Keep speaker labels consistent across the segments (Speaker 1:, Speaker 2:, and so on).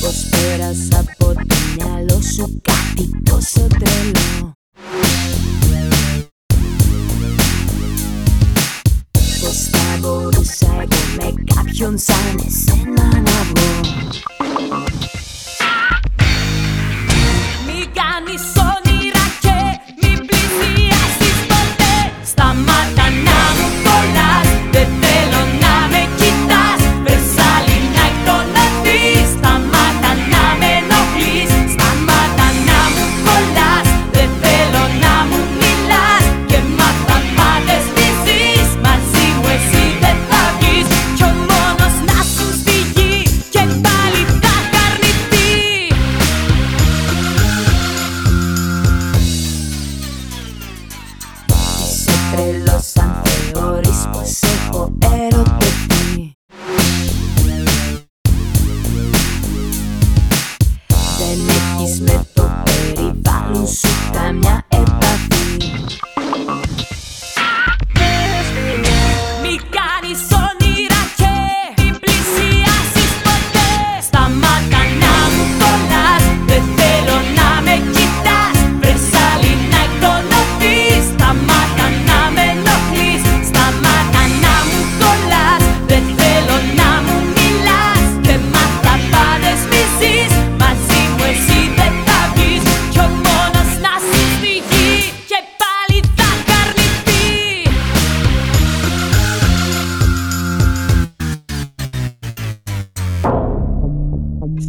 Speaker 1: Prospera, sapotina, los sucáticos, sotelo. Πως θα μπορούσα με κάποιον σαν εσένα να βγω Μην κάνεις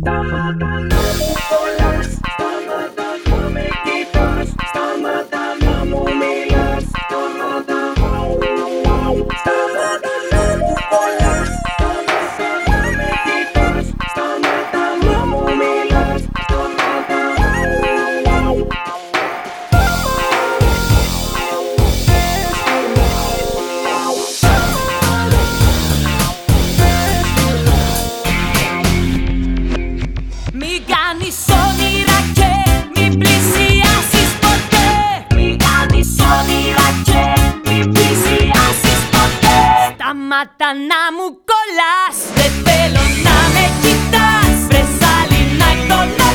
Speaker 1: Stop. μάτια να μου κολλάς. Δεν θέλω να με κοιτάς, βρες άλλη να